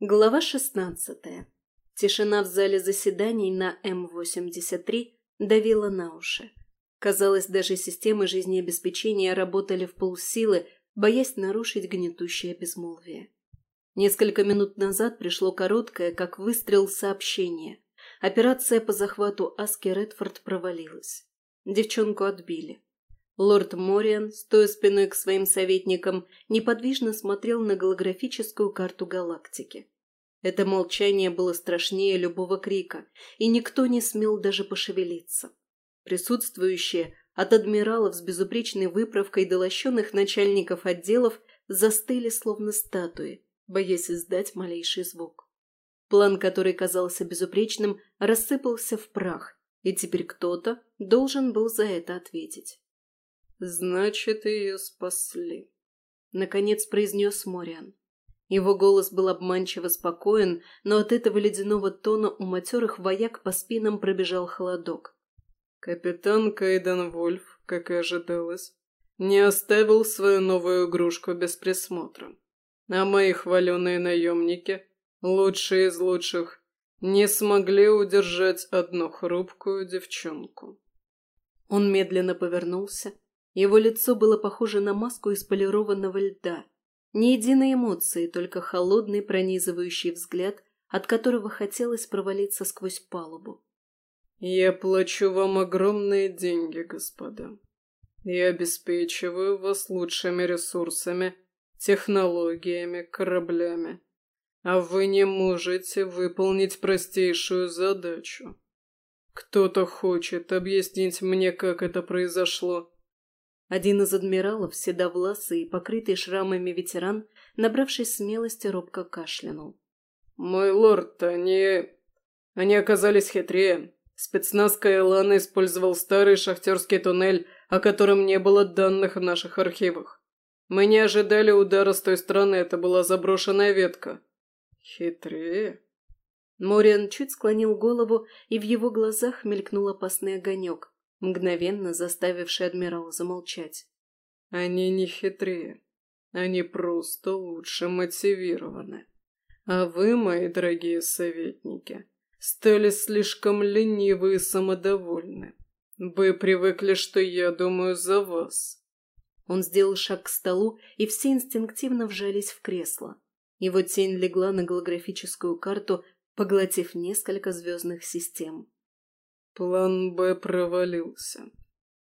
Глава 16. Тишина в зале заседаний на М-83 давила на уши. Казалось, даже системы жизнеобеспечения работали в полсилы, боясь нарушить гнетущее безмолвие. Несколько минут назад пришло короткое, как выстрел, сообщение. Операция по захвату Аски Редфорд провалилась. Девчонку отбили. Лорд Мориан, стоя спиной к своим советникам, неподвижно смотрел на голографическую карту галактики. Это молчание было страшнее любого крика, и никто не смел даже пошевелиться. Присутствующие, от адмиралов с безупречной выправкой до лощенных начальников отделов, застыли словно статуи, боясь издать малейший звук. План, который казался безупречным, рассыпался в прах, и теперь кто-то должен был за это ответить. «Значит, ее спасли», — наконец произнес Мориан. Его голос был обманчиво спокоен, но от этого ледяного тона у матерых вояк по спинам пробежал холодок. Капитан Кайден Вольф, как и ожидалось, не оставил свою новую игрушку без присмотра. А мои хваленые наемники, лучшие из лучших, не смогли удержать одну хрупкую девчонку. Он медленно повернулся, его лицо было похоже на маску из полированного льда. Ни единой эмоции, только холодный пронизывающий взгляд, от которого хотелось провалиться сквозь палубу. «Я плачу вам огромные деньги, господа. Я обеспечиваю вас лучшими ресурсами, технологиями, кораблями. А вы не можете выполнить простейшую задачу. Кто-то хочет объяснить мне, как это произошло?» Один из адмиралов, седовласый и покрытый шрамами ветеран, набравшись смелости, робко кашлянул. «Мой лорд, они... они оказались хитрее. Спецназ Кайлана использовал старый шахтерский туннель, о котором не было данных в наших архивах. Мы не ожидали удара с той стороны, это была заброшенная ветка». «Хитрее?» Мориан чуть склонил голову, и в его глазах мелькнул опасный огонек, мгновенно заставивший адмирала замолчать. «Они не хитрее. Они просто лучше мотивированы. А вы, мои дорогие советники, стали слишком ленивы и самодовольны. Вы привыкли, что я думаю за вас». Он сделал шаг к столу, и все инстинктивно вжались в кресло. Его тень легла на голографическую карту, поглотив несколько звездных систем. План «Б» провалился.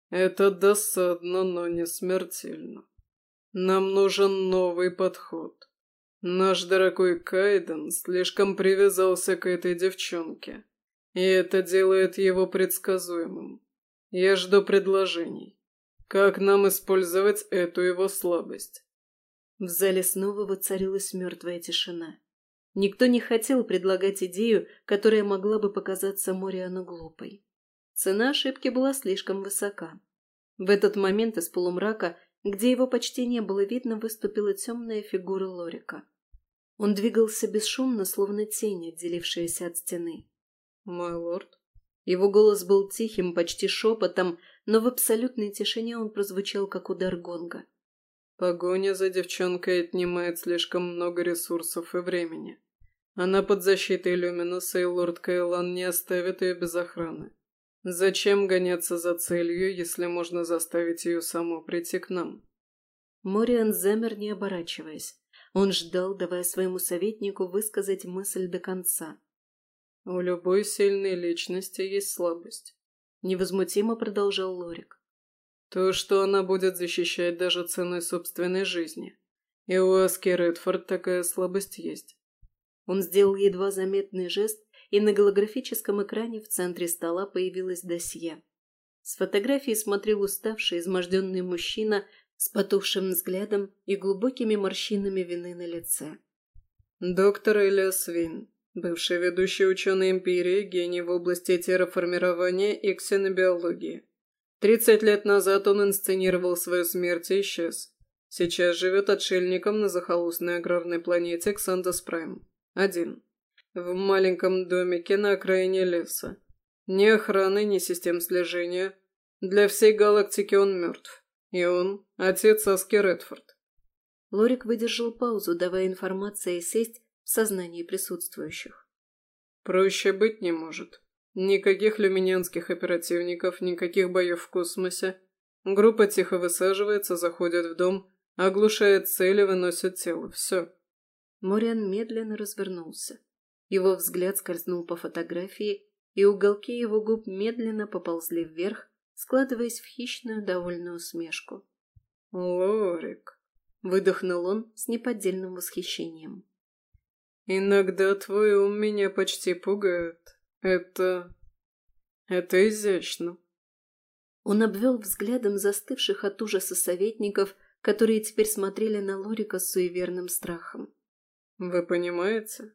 Это досадно, но не смертельно. Нам нужен новый подход. Наш дорогой Кайден слишком привязался к этой девчонке, и это делает его предсказуемым. Я жду предложений. Как нам использовать эту его слабость? В зале снова воцарилась мертвая тишина. Никто не хотел предлагать идею, которая могла бы показаться Мориану глупой. Цена ошибки была слишком высока. В этот момент из полумрака, где его почти не было видно, выступила темная фигура Лорика. Он двигался бесшумно, словно тень, отделившаяся от стены. «Мой лорд?» Его голос был тихим, почти шепотом, но в абсолютной тишине он прозвучал, как удар гонга. Погоня за девчонкой отнимает слишком много ресурсов и времени. Она под защитой Люминуса, и лорд Кайлан не оставит ее без охраны. Зачем гоняться за целью, если можно заставить ее саму прийти к нам? Мориан замер, не оборачиваясь. Он ждал, давая своему советнику высказать мысль до конца. «У любой сильной личности есть слабость», — невозмутимо продолжал Лорик. То, что она будет защищать даже ценой собственной жизни. И у Аски Редфорд такая слабость есть. Он сделал едва заметный жест, и на голографическом экране в центре стола появилось досье. С фотографии смотрел уставший, изможденный мужчина с потухшим взглядом и глубокими морщинами вины на лице. Доктор Элиас Вин, бывший ведущий ученый Империи, гений в области терраформирования и ксенобиологии. Тридцать лет назад он инсценировал свою смерть и исчез. Сейчас живет отшельником на захолустной аграрной планете Ксандос Прайм. Один. В маленьком домике на окраине леса. Ни охраны, ни систем слежения. Для всей галактики он мертв. И он – отец Аски Редфорд. Лорик выдержал паузу, давая информации сесть, в сознании присутствующих. «Проще быть не может. Никаких люминянских оперативников, никаких боев в космосе. Группа тихо высаживается, заходит в дом, оглушает цель и выносит тело. Все». Мориан медленно развернулся. Его взгляд скользнул по фотографии, и уголки его губ медленно поползли вверх, складываясь в хищную довольную усмешку. «Лорик», — выдохнул он с неподдельным восхищением. «Иногда твой ум меня почти пугает. Это... это изящно». Он обвел взглядом застывших от ужаса советников, которые теперь смотрели на Лорика с суеверным страхом. «Вы понимаете?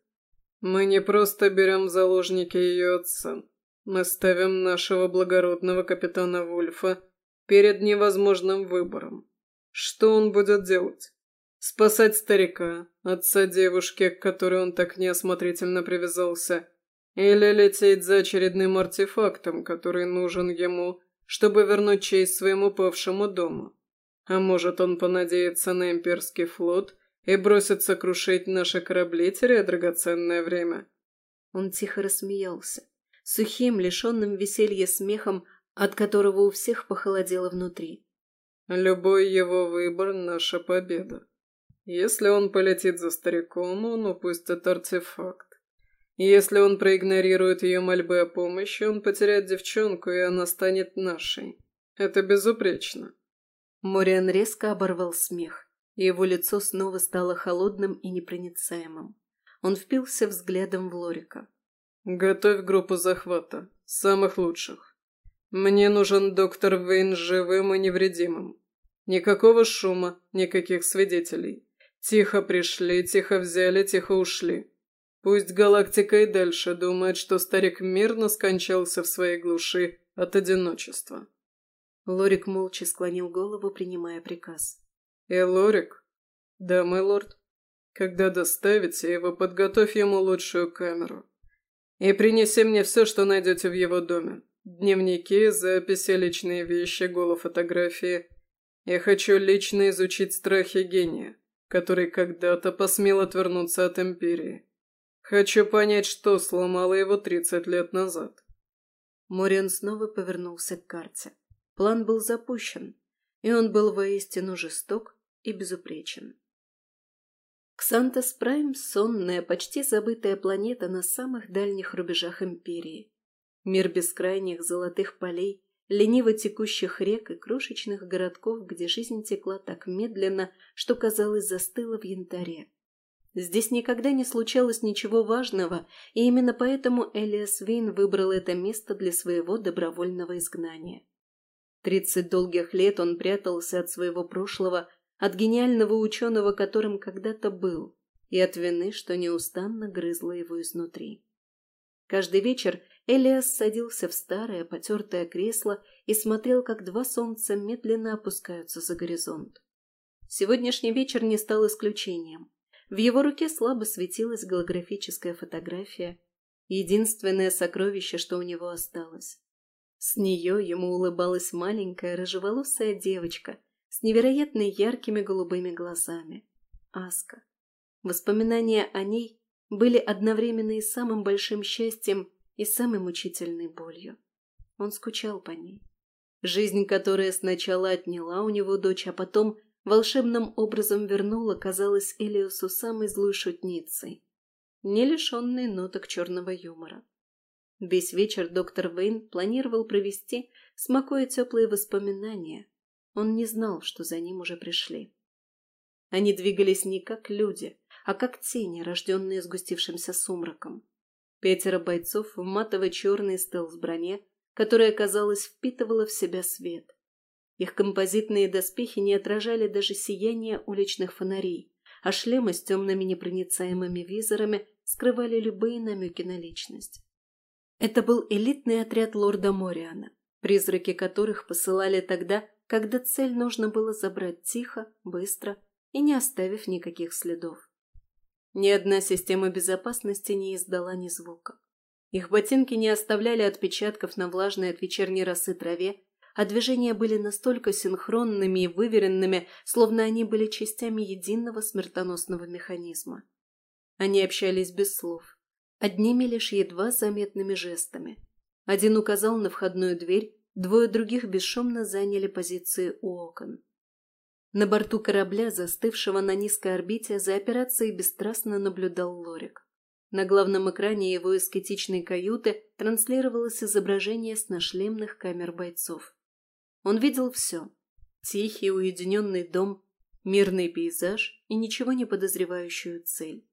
Мы не просто берем в заложники ее отца. Мы ставим нашего благородного капитана Вульфа перед невозможным выбором. Что он будет делать? Спасать старика, отца девушки, к которой он так неосмотрительно привязался, или лететь за очередным артефактом, который нужен ему, чтобы вернуть честь своему павшему дому? А может, он понадеется на имперский флот и бросится крушить наши корабли, теряя драгоценное время?» Он тихо рассмеялся сухим, лишенным веселья смехом, от которого у всех похолодело внутри. «Любой его выбор — наша победа. Если он полетит за стариком, он упустит артефакт. Если он проигнорирует ее мольбы о помощи, он потеряет девчонку, и она станет нашей. Это безупречно». Мориан резко оборвал смех, и его лицо снова стало холодным и непроницаемым. Он впился взглядом в Лорика. «Готовь группу захвата. Самых лучших. Мне нужен доктор Вейн живым и невредимым. Никакого шума, никаких свидетелей. Тихо пришли, тихо взяли, тихо ушли. Пусть галактика и дальше думает, что старик мирно скончался в своей глуши от одиночества». Лорик молча склонил голову, принимая приказ. «И Лорик?» «Да, мой лорд. Когда доставите его, подготовь ему лучшую камеру. И принеси мне все, что найдете в его доме. Дневники, записи, личные вещи, голофотографии. Я хочу лично изучить страхи гения, который когда-то посмел отвернуться от Империи. Хочу понять, что сломало его 30 лет назад. Мориан снова повернулся к карте. План был запущен, и он был воистину жесток и безупречен. Ксантос Прайм – сонная, почти забытая планета на самых дальних рубежах Империи. Мир бескрайних золотых полей, лениво текущих рек и крошечных городков, где жизнь текла так медленно, что, казалось, застыла в янтаре. Здесь никогда не случалось ничего важного, и именно поэтому Элиас Вейн выбрал это место для своего добровольного изгнания. Тридцать долгих лет он прятался от своего прошлого, от гениального ученого, которым когда-то был, и от вины, что неустанно грызла его изнутри. Каждый вечер Элиас садился в старое потертое кресло и смотрел, как два солнца медленно опускаются за горизонт. Сегодняшний вечер не стал исключением. В его руке слабо светилась голографическая фотография, единственное сокровище, что у него осталось. С нее ему улыбалась маленькая рыжеволосая девочка с невероятно яркими голубыми глазами. Аска. Воспоминания о ней были одновременно и самым большим счастьем, и самой мучительной болью. Он скучал по ней. Жизнь, которая сначала отняла у него дочь, а потом волшебным образом вернула, казалась Элиосу самой злой шутницей, не лишенной ноток черного юмора. Весь вечер доктор Вейн планировал провести, смакуя теплые воспоминания, он не знал, что за ним уже пришли. Они двигались не как люди, а как тени, рожденные сгустившимся сумраком. Пятеро бойцов в матово-черной стелс-броне, которая, казалось, впитывала в себя свет. Их композитные доспехи не отражали даже сияния уличных фонарей, а шлемы с темными непроницаемыми визорами скрывали любые намеки на личность. Это был элитный отряд лорда Мориана, призраки которых посылали тогда, когда цель нужно было забрать тихо, быстро и не оставив никаких следов. Ни одна система безопасности не издала ни звука. Их ботинки не оставляли отпечатков на влажной от вечерней росы траве, а движения были настолько синхронными и выверенными, словно они были частями единого смертоносного механизма. Они общались без слов, одними лишь едва заметными жестами. Один указал на входную дверь, двое других бесшумно заняли позиции у окон. На борту корабля, застывшего на низкой орбите, за операцией бесстрастно наблюдал Лорик. На главном экране его эскетичной каюты транслировалось изображение с камер бойцов. Он видел все. Тихий, уединенный дом, мирный пейзаж и ничего не подозревающую цель.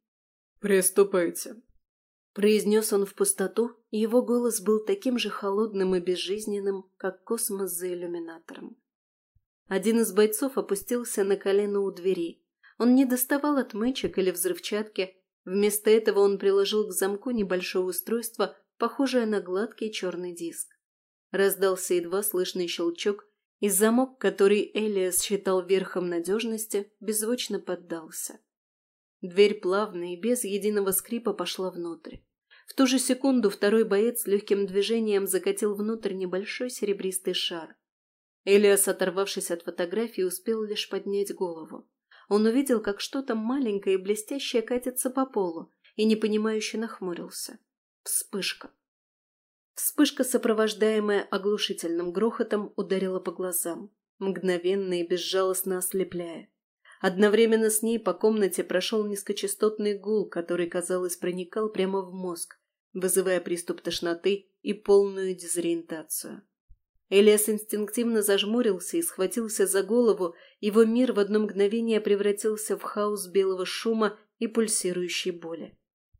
«Приступайте», — произнес он в пустоту, и его голос был таким же холодным и безжизненным, как космос за иллюминатором. Один из бойцов опустился на колено у двери. Он не доставал отмычек или взрывчатки, вместо этого он приложил к замку небольшое устройство, похожее на гладкий черный диск. Раздался едва слышный щелчок, и замок, который Элиас считал верхом надежности, беззвучно поддался. Дверь плавно и без единого скрипа пошла внутрь. В ту же секунду второй боец легким движением закатил внутрь небольшой серебристый шар. Элиас, оторвавшись от фотографии, успел лишь поднять голову. Он увидел, как что-то маленькое и блестящее катится по полу, и непонимающе нахмурился. Вспышка. Вспышка, сопровождаемая оглушительным грохотом, ударила по глазам, мгновенно и безжалостно ослепляя. Одновременно с ней по комнате прошел низкочастотный гул, который, казалось, проникал прямо в мозг, вызывая приступ тошноты и полную дезориентацию. Элиас инстинктивно зажмурился и схватился за голову, его мир в одно мгновение превратился в хаос белого шума и пульсирующей боли.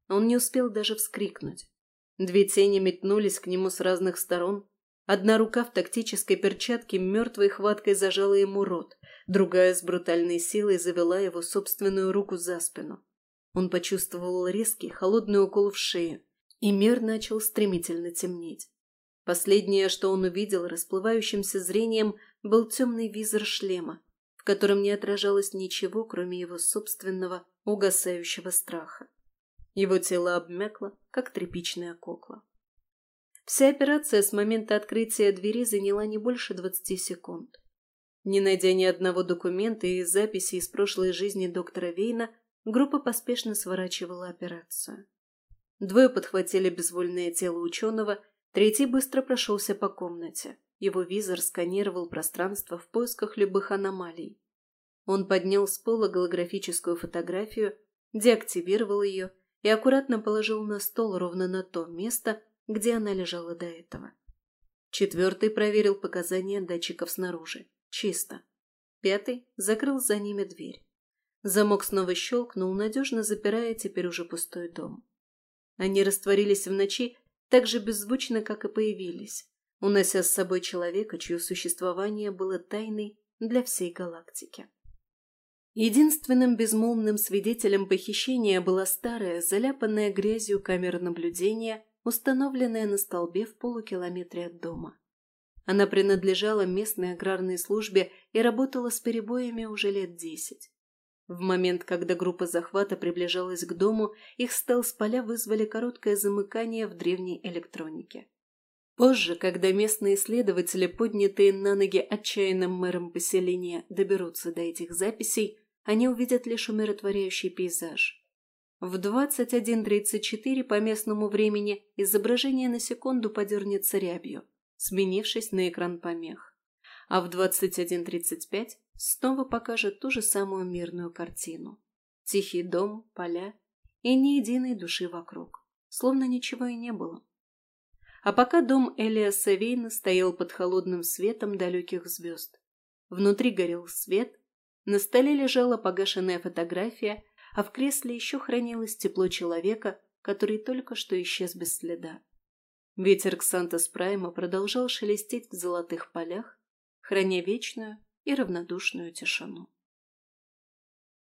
Он не успел даже вскрикнуть. Две тени метнулись к нему с разных сторон, Одна рука в тактической перчатке мертвой хваткой зажала ему рот, другая с брутальной силой завела его собственную руку за спину. Он почувствовал резкий, холодный укол в шею, и мир начал стремительно темнеть. Последнее, что он увидел расплывающимся зрением, был темный визор шлема, в котором не отражалось ничего, кроме его собственного угасающего страха. Его тело обмякло, как тряпичная кукла. Вся операция с момента открытия двери заняла не больше двадцати секунд. Не найдя ни одного документа и записи из прошлой жизни доктора Вейна, группа поспешно сворачивала операцию. Двое подхватили безвольное тело ученого, третий быстро прошелся по комнате. Его визор сканировал пространство в поисках любых аномалий. Он поднял с пола голографическую фотографию, деактивировал ее и аккуратно положил на стол ровно на то место, где она лежала до этого. Четвертый проверил показания датчиков снаружи. Чисто. Пятый закрыл за ними дверь. Замок снова щелкнул, надежно запирая теперь уже пустой дом. Они растворились в ночи так же беззвучно, как и появились, унося с собой человека, чье существование было тайной для всей галактики. Единственным безмолвным свидетелем похищения была старая, заляпанная грязью камера наблюдения установленная на столбе в полукилометре от дома. Она принадлежала местной аграрной службе и работала с перебоями уже лет десять. В момент, когда группа захвата приближалась к дому, их стелс-поля вызвали короткое замыкание в древней электронике. Позже, когда местные исследователи, поднятые на ноги отчаянным мэром поселения, доберутся до этих записей, они увидят лишь умиротворяющий пейзаж. В 21.34 по местному времени изображение на секунду подернется рябью, сменившись на экран помех. А в 21.35 снова покажет ту же самую мирную картину. Тихий дом, поля и ни единой души вокруг. Словно ничего и не было. А пока дом Элиаса Вейна стоял под холодным светом далеких звезд. Внутри горел свет, на столе лежала погашенная фотография а в кресле еще хранилось тепло человека, который только что исчез без следа. Ветер Ксантос Прайма продолжал шелестеть в золотых полях, храня вечную и равнодушную тишину.